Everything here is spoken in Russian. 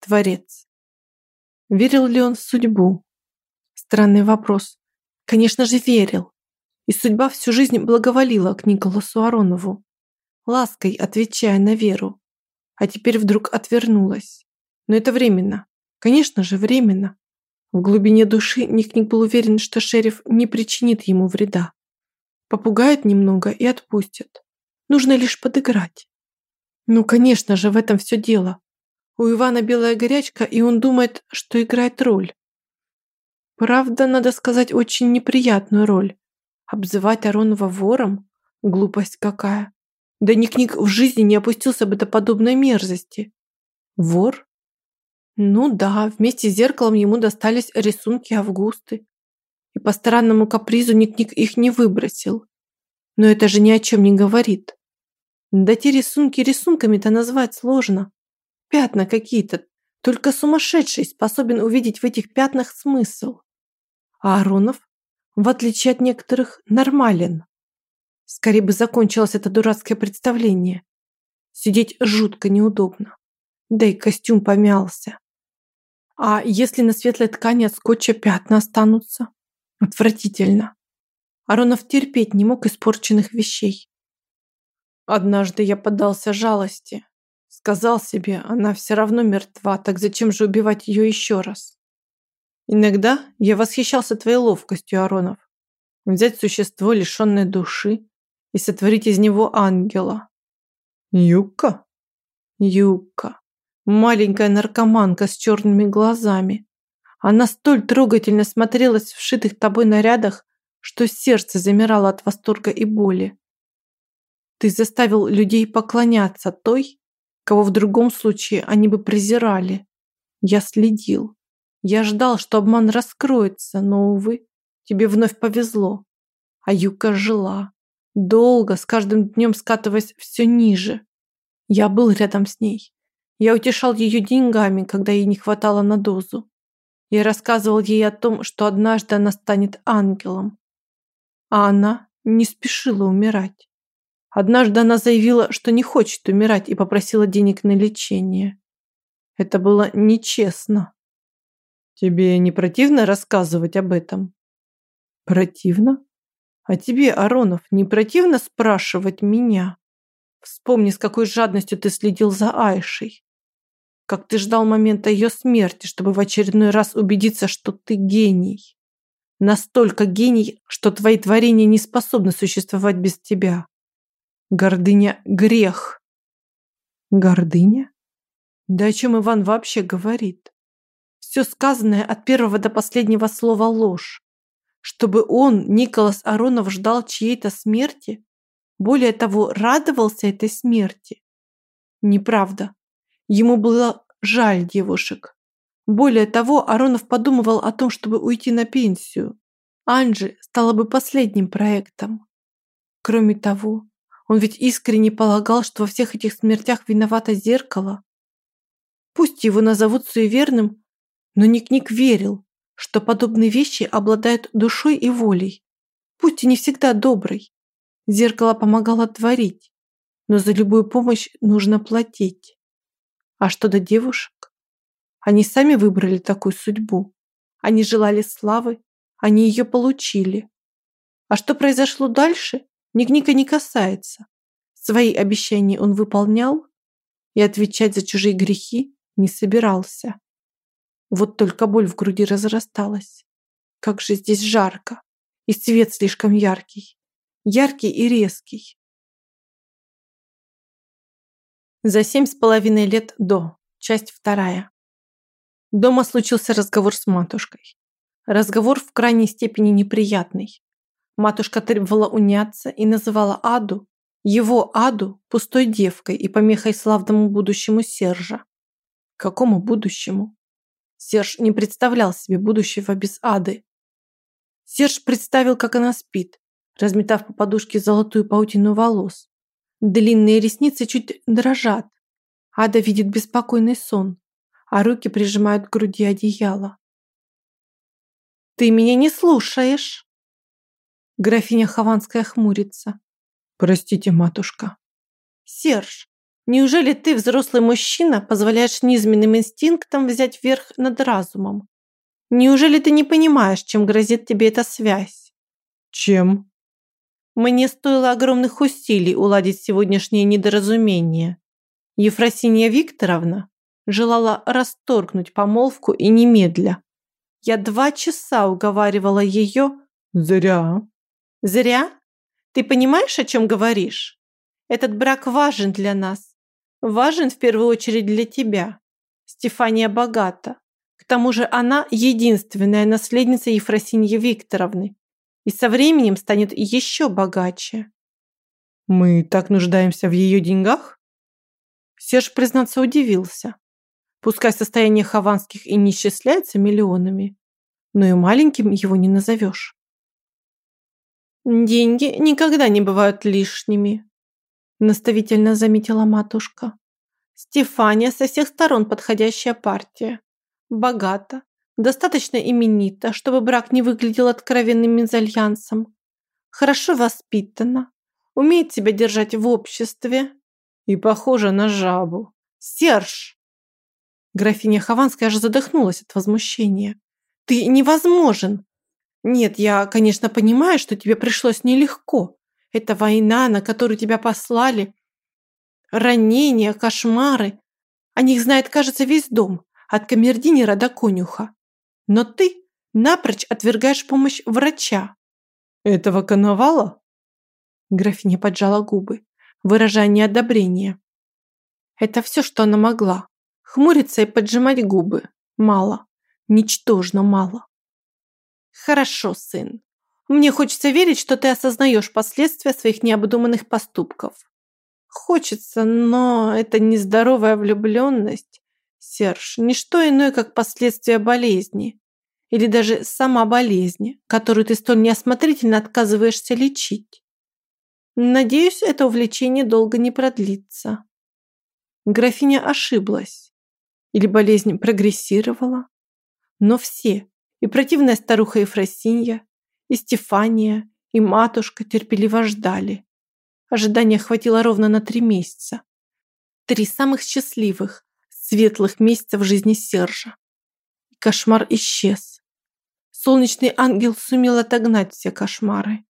Творец. Верил ли он в судьбу? Странный вопрос. Конечно же, верил. И судьба всю жизнь благоволила к Николасу Аронову, лаской отвечая на веру. А теперь вдруг отвернулась. Но это временно. Конечно же, временно. В глубине души Ник-Ник был уверен, что шериф не причинит ему вреда. Попугает немного и отпустит. Нужно лишь подыграть. Ну, конечно же, в этом все дело. У Ивана белая горячка, и он думает, что играет роль. Правда, надо сказать, очень неприятную роль. Обзывать Аронова вором? Глупость какая. Да Ник-Ник в жизни не опустился бы до подобной мерзости. Вор? Ну да, вместе с зеркалом ему достались рисунки Августы. И по странному капризу Ник-Ник их не выбросил. Но это же ни о чем не говорит. Да те рисунки рисунками-то назвать сложно. Пятна какие-то. Только сумасшедший способен увидеть в этих пятнах смысл. А Аронов, в отличие от некоторых, нормален. Скорее бы закончилось это дурацкое представление. Сидеть жутко неудобно. Да и костюм помялся. А если на светлой ткани от скотча пятна останутся? Отвратительно. Аронов терпеть не мог испорченных вещей. Однажды я поддался жалости. Сказал себе, она все равно мертва, так зачем же убивать ее еще раз? Иногда я восхищался твоей ловкостью, Аронов. Взять существо, лишенное души, и сотворить из него ангела. Юка? Юка. Маленькая наркоманка с черными глазами. Она столь трогательно смотрелась в шитых тобой нарядах, что сердце замирало от восторга и боли. Ты заставил людей поклоняться той, кого в другом случае они бы презирали. Я следил. Я ждал, что обман раскроется, но, увы, тебе вновь повезло. А Юка жила. Долго, с каждым днем скатываясь все ниже. Я был рядом с ней. Я утешал ее деньгами, когда ей не хватало на дозу. Я рассказывал ей о том, что однажды она станет ангелом. А она не спешила умирать. Однажды она заявила, что не хочет умирать и попросила денег на лечение. Это было нечестно. Тебе не противно рассказывать об этом? Противно? А тебе, Аронов, не противно спрашивать меня? Вспомни, с какой жадностью ты следил за Айшей. Как ты ждал момента ее смерти, чтобы в очередной раз убедиться, что ты гений. Настолько гений, что твои творения не способны существовать без тебя. Гордыня – грех. Гордыня? Да о чем Иван вообще говорит? Все сказанное от первого до последнего слова ложь. Чтобы он, Николас Аронов, ждал чьей-то смерти? Более того, радовался этой смерти? Неправда. Ему было жаль девушек. Более того, Аронов подумывал о том, чтобы уйти на пенсию. Анжи стала бы последним проектом. Кроме того, он ведь искренне полагал, что во всех этих смертях виновато зеркало. Пусть его назовут суеверным, но Ник-Ник верил, что подобные вещи обладают душой и волей, пусть и не всегда доброй. Зеркало помогало творить, но за любую помощь нужно платить. А что до девушек? Они сами выбрали такую судьбу. Они желали славы, они ее получили. А что произошло дальше, Ник-Ника не касается. Свои обещания он выполнял и отвечать за чужие грехи не собирался. Вот только боль в груди разрасталась. Как же здесь жарко, и свет слишком яркий. Яркий и резкий. За семь с половиной лет до. Часть вторая. Дома случился разговор с матушкой. Разговор в крайней степени неприятный. Матушка требовала уняться и называла Аду, его Аду, пустой девкой и помехой славному будущему Сержа. Какому будущему? Серж не представлял себе будущего без Ады. Серж представил, как она спит, разметав по подушке золотую паутину волос. Длинные ресницы чуть дрожат. Ада видит беспокойный сон, а руки прижимают к груди одеяло. «Ты меня не слушаешь!» Графиня Хованская хмурится. Простите, матушка. Серж, Неужели ты, взрослый мужчина, позволяешь низменным инстинктам взять верх над разумом? Неужели ты не понимаешь, чем грозит тебе эта связь? Чем? Мне стоило огромных усилий уладить сегодняшнее недоразумение. Ефросинья Викторовна желала расторгнуть помолвку и немедля. Я два часа уговаривала ее. Зря. Зря? Ты понимаешь, о чем говоришь? Этот брак важен для нас. Важен в первую очередь для тебя. Стефания богата. К тому же она единственная наследница Ефросиньи Викторовны и со временем станет еще богаче. Мы так нуждаемся в ее деньгах? Серж, признаться, удивился. Пускай состояние Хованских и не исчисляется миллионами, но и маленьким его не назовешь. «Деньги никогда не бывают лишними», наставительно заметила матушка. Стефания со всех сторон подходящая партия. Богата, достаточно именита, чтобы брак не выглядел откровенным мезальянсом. Хорошо воспитана, умеет себя держать в обществе и похожа на жабу. Серж! Графиня Хованская аж задохнулась от возмущения. Ты невозможен. Нет, я, конечно, понимаю, что тебе пришлось нелегко. Это война, на которую тебя послали. Ранения, кошмары. О них знает, кажется, весь дом, от камердинера до конюха. Но ты напрочь отвергаешь помощь врача. Этого коновала? Графиня поджала губы, выражая неодобрение. Это все, что она могла. Хмуриться и поджимать губы. Мало. Ничтожно мало. Хорошо, сын. Мне хочется верить, что ты осознаешь последствия своих необдуманных поступков. Хочется, но это нездоровая влюбленность, Серж, не что иное, как последствия болезни. Или даже сама болезнь, которую ты столь неосмотрительно отказываешься лечить. Надеюсь, это увлечение долго не продлится. Графиня ошиблась. Или болезнь прогрессировала. Но все, и противная старуха Ефросинья, и Стефания, и матушка терпеливо ждали. Ожидания хватило ровно на три месяца. Три самых счастливых, светлых месяца в жизни Сержа. Кошмар исчез. Солнечный ангел сумел отогнать все кошмары.